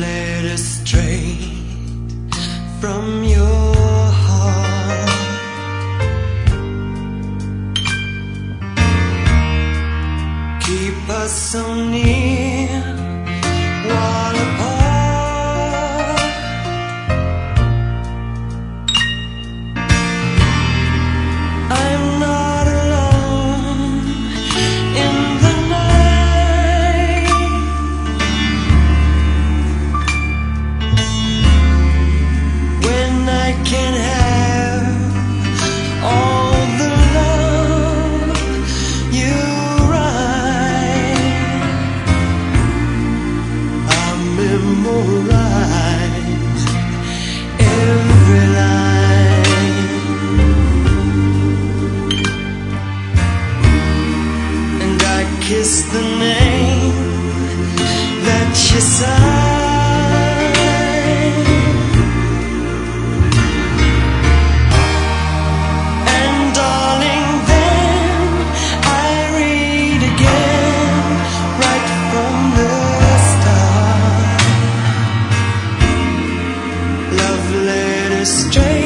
led astray from your heart. Keep us so near. Kiss the name that you sign. And darling, then I read again, right from the start. Love letters straight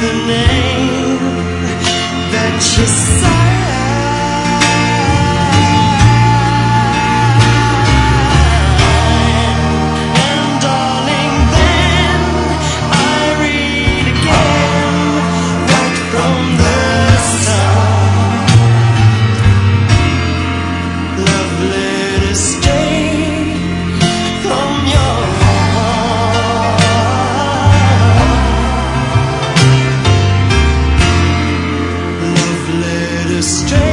the name that you saw. strength.